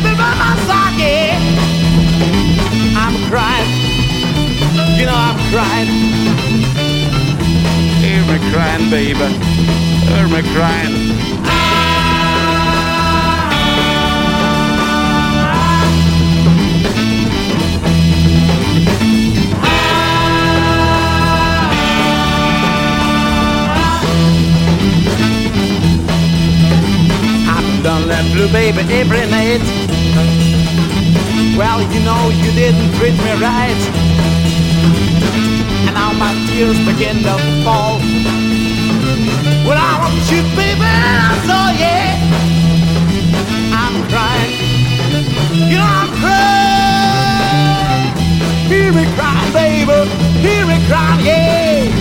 Baby, by my yeah. I'm crying. You know I'm crying. Hear me crying, baby. Hear me crying. That blue baby every night. Well, you know you didn't treat me right. And now my tears begin to fall. Well, I want you, baby, so yeah. I'm crying. You know I'm crying. Hear me crying, baby. Hear me crying, yeah.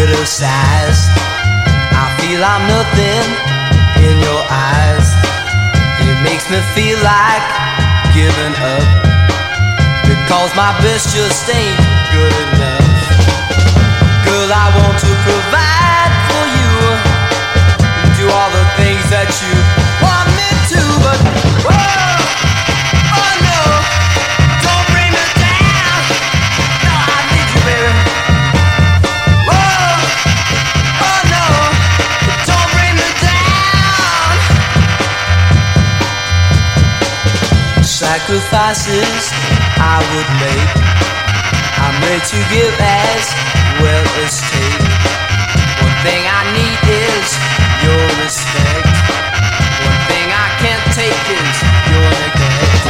Criticized. I feel I'm nothing in your eyes. It makes me feel like giving up. Because my best just ain't good enough. Girl, I want to provide for you. Do all the things that you Sacrifices I would make. I'm ready to give as well as take. One thing I need is your respect. One thing I can't take is your neglect.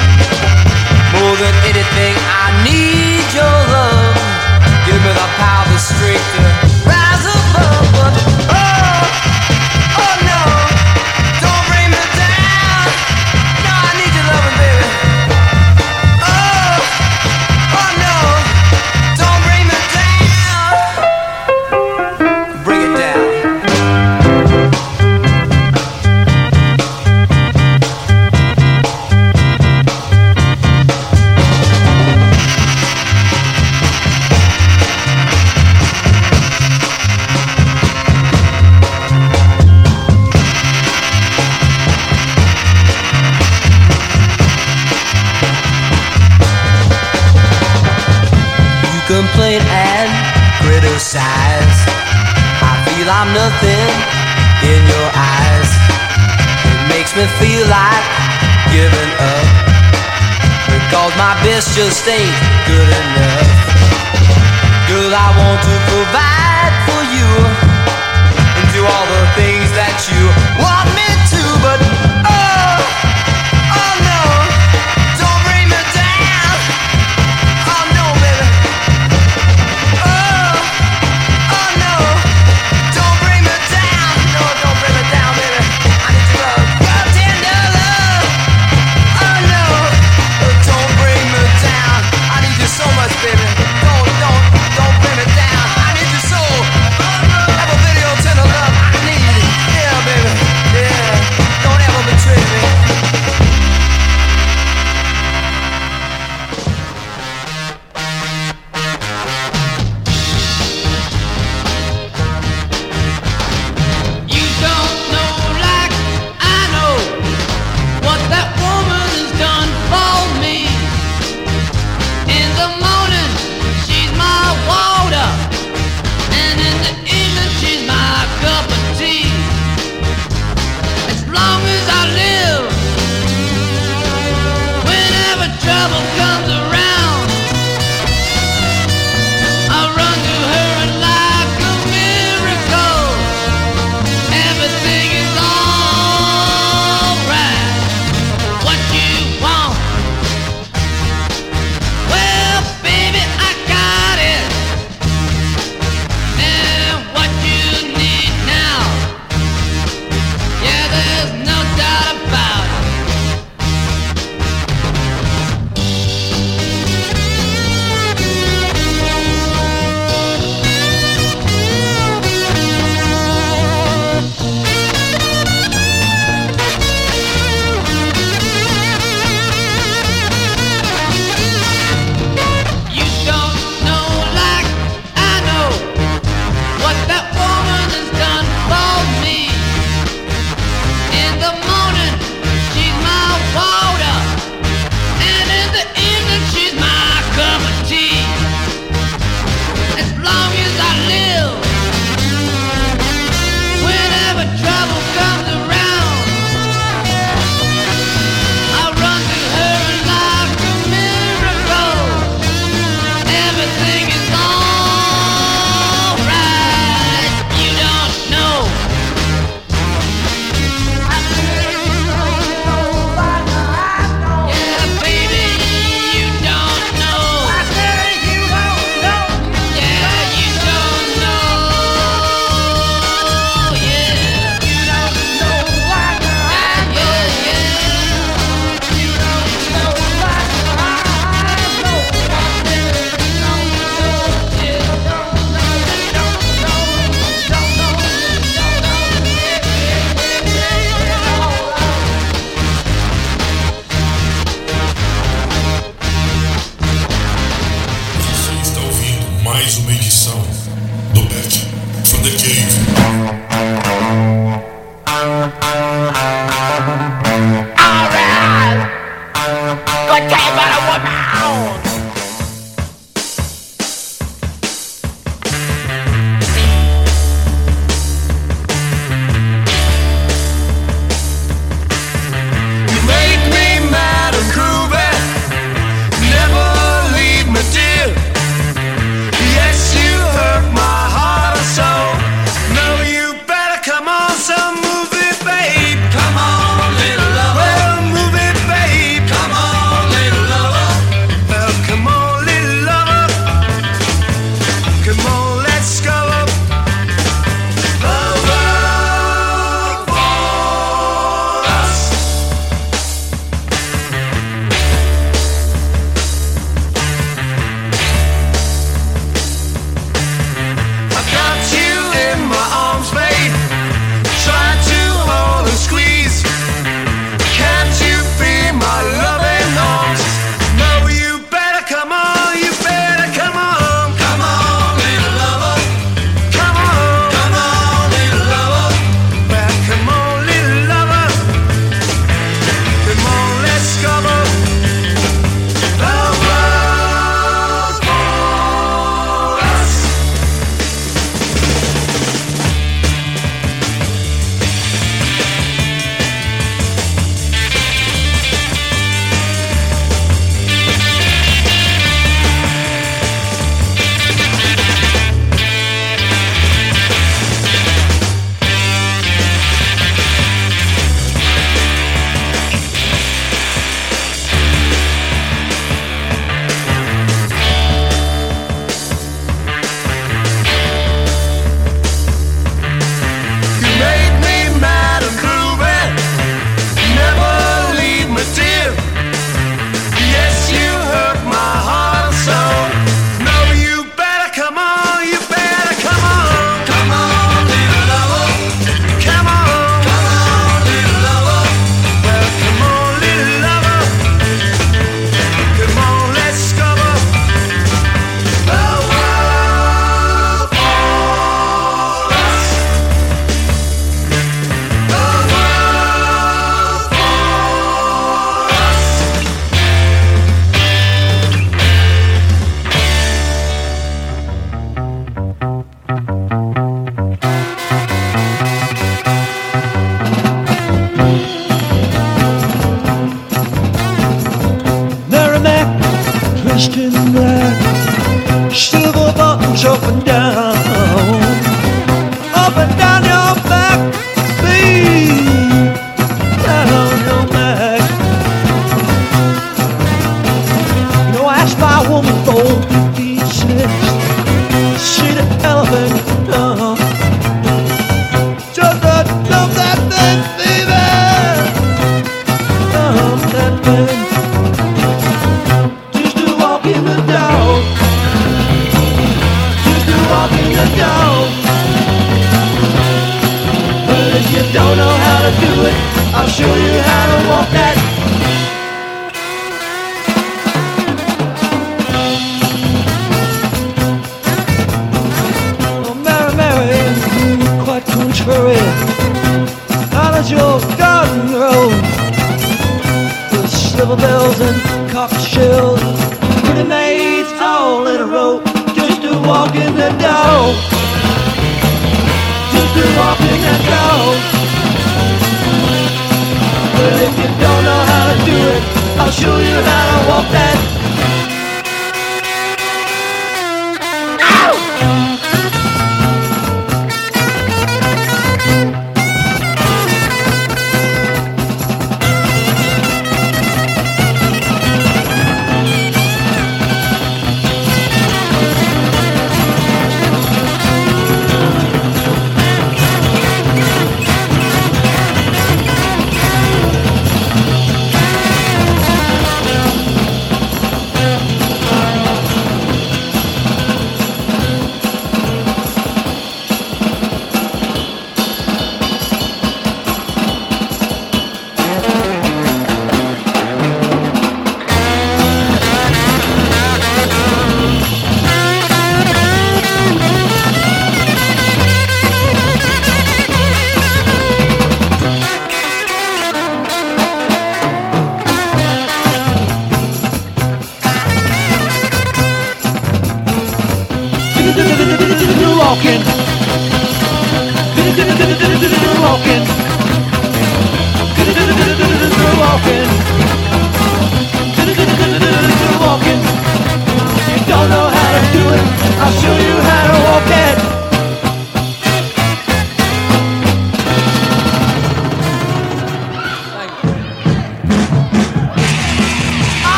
More than anything, I need nothing in your eyes. It makes me feel like giving up. Because my best just ain't good enough. Girl, I want to provide for you and do all the things that you want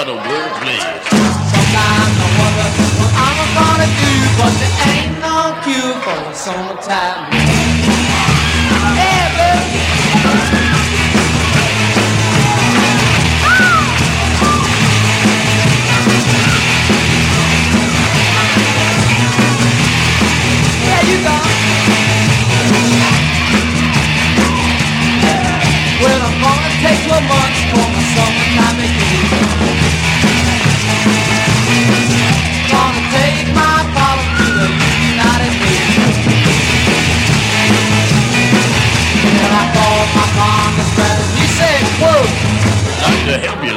lot of wordplay. Sometimes I wonder what I'm gonna do, but there ain't no cue for the summertime.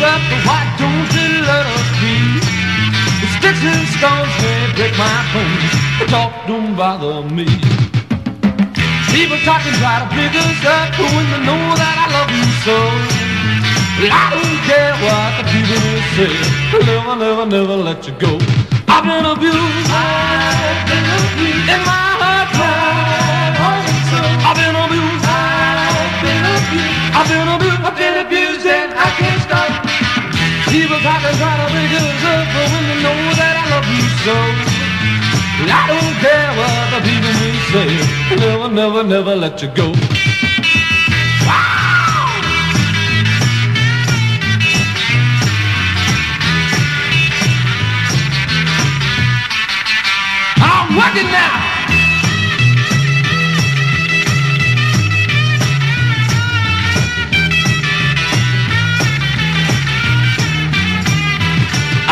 up, why don't they let us be? The sticks and stones may break my bones, but talk don't bother me. People talking try to break us up, when they know that I love you so. But I don't care what the people say, never, never, never let you go. I've been abused, I've been abused, in my heart, and. I've been abused, I've been abused, I've been abused, People talk and try to make us up, but when they know that I love you so, I don't care what the people will say, never, never, never let you go. I'm working now.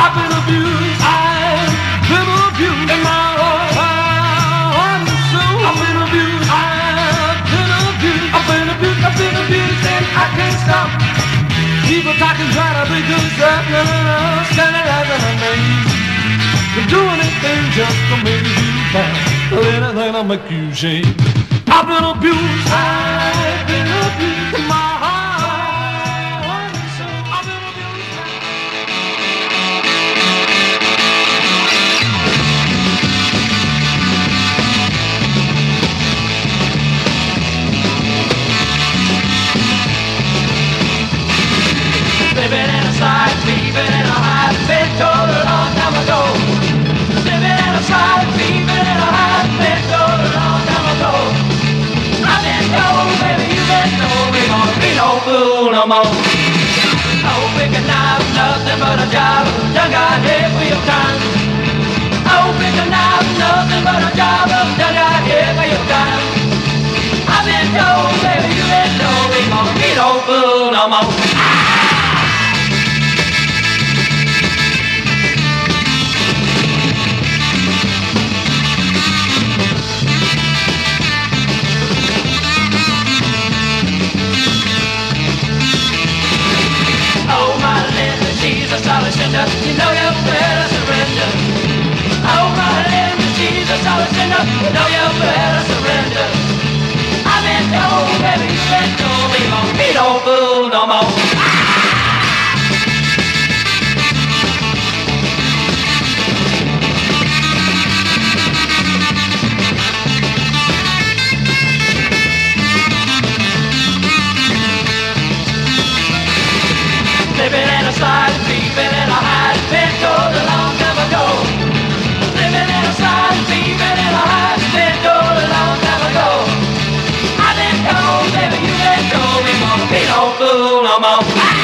I've been abused. I've been abused in my heart and soul. I've been abused. I've been abused. I've been abused. I've been abused, and I can't stop. People talking, trying to be good. Standing as an amazed. They'll do anything just to make you. Anything to make you shame. I've been abused. I've been no more. Oh, picking out nothing but a job, done got hit for your time. Oh, picking out nothing but a job, done got hit for your time. I've been told, baby, you been told we gonna be no fool no more. She's a solid cinder. You know you better surrender. Oh, my Linda, she's a solid cinder. You know oh, you better surrender. I've been told, baby, you've been told we no fool no more. Don't no more.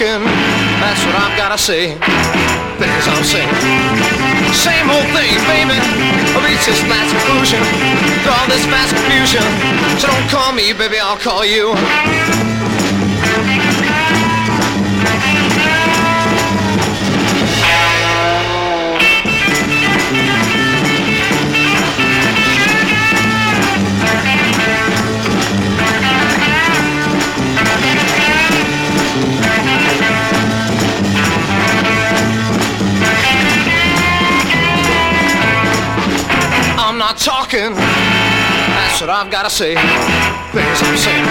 talking. That's what I've gotta say. Things I'm saying. Same old thing, baby. I reach this last conclusion. Through all this fast confusion. So don't call me, baby, I'll call you. I got to say, things I'm saying.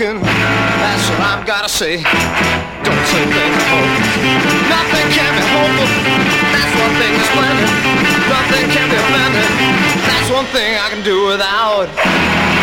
talking. That's what I've got to say. Don't say things hope. Nothing can be hopeful. That's one thing that's plenty. Nothing can be offended. That's one thing I can do without.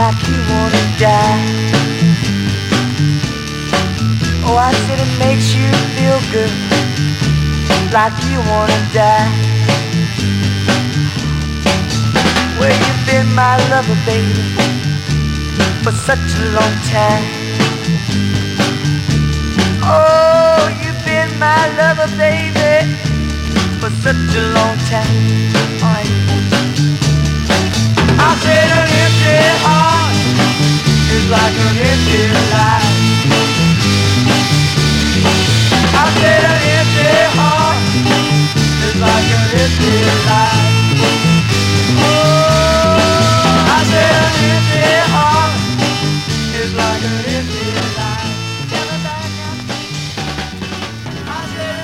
like you wanna die. Oh, I said it makes you feel good, like you wanna die. Well, you've been my lover, baby, for such a long time. Oh, you've been my lover, baby, for such a long time.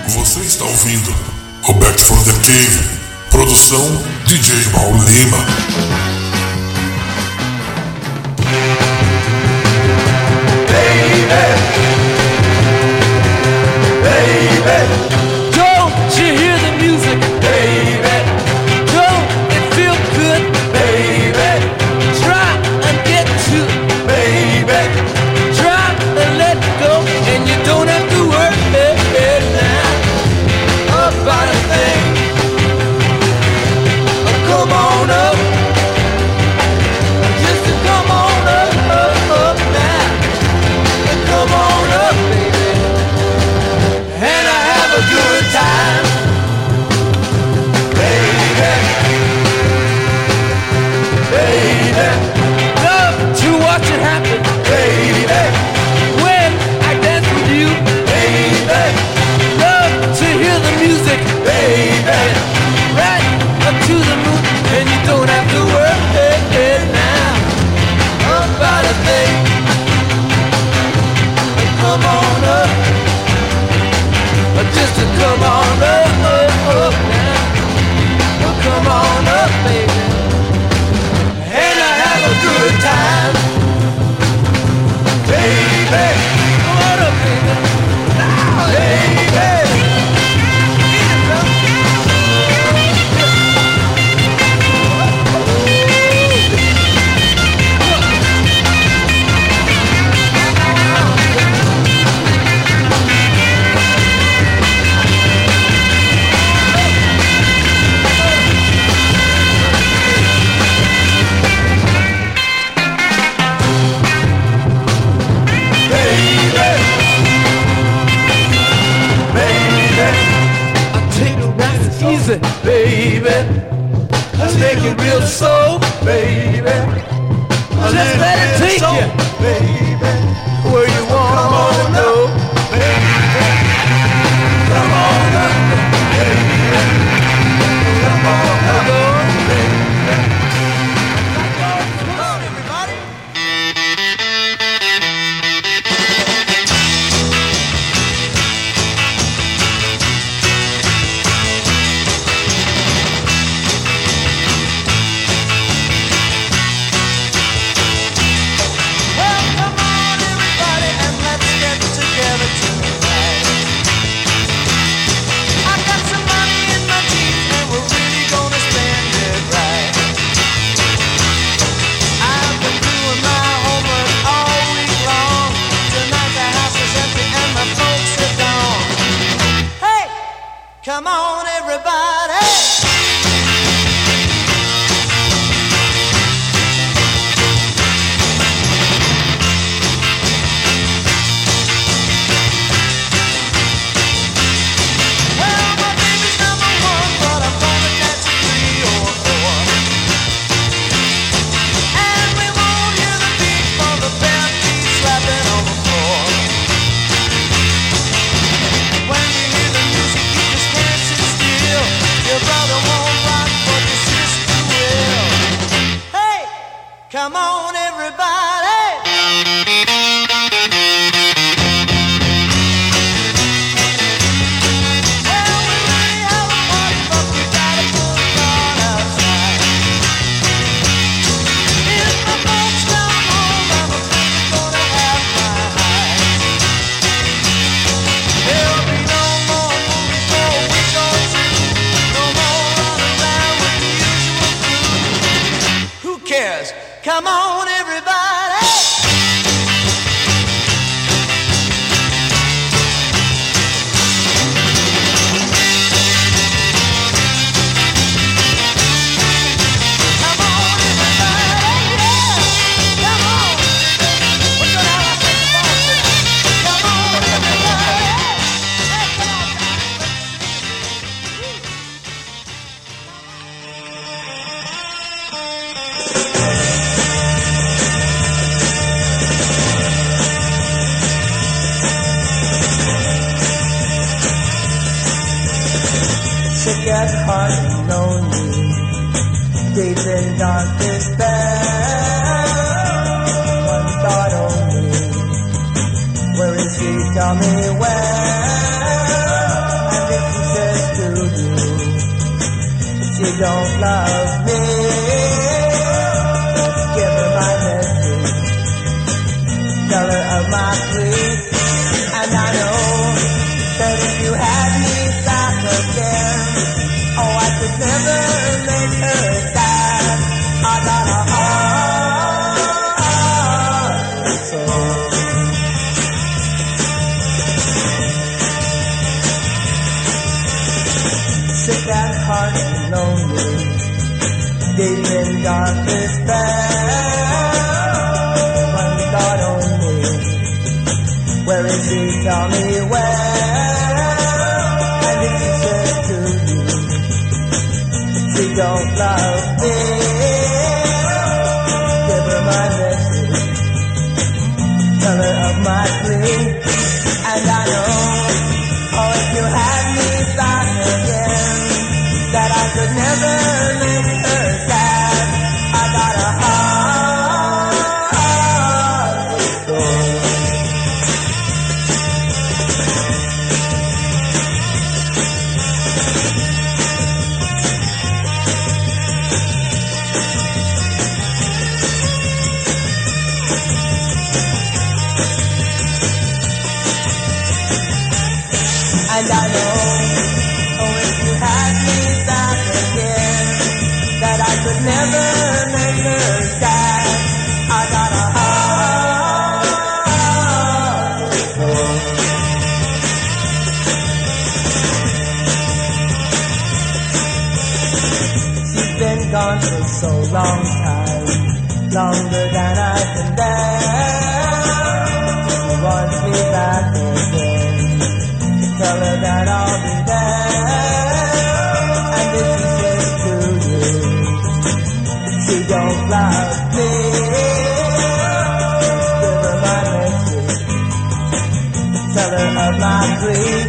Você está ouvindo Roberto Van Cave, produção DJ Mauro Lima. baby, baby. Come on, everybody. longer than I can dance. She wants me back again. Tell her that I'll be there. And if she says to you, she don't like me. Give her my message. Tell her of my dreams.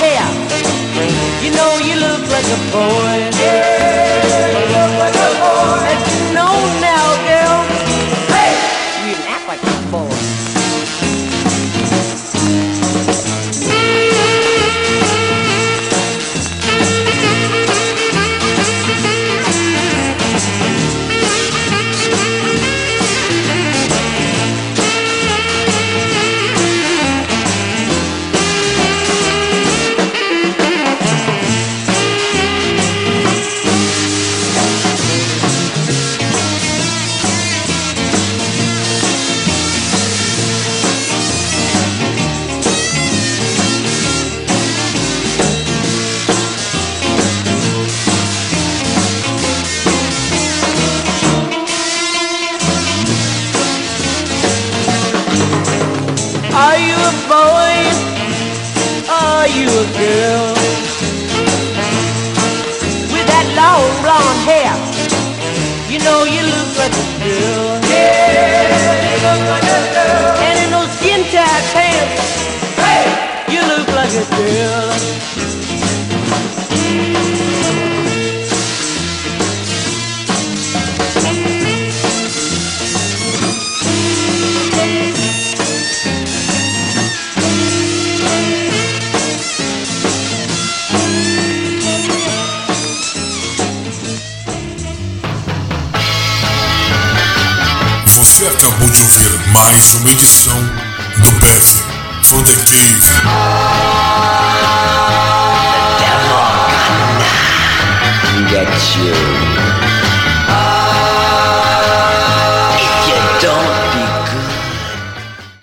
hair. You know you look like a boy. Yeah, you look like a uma edição do Back from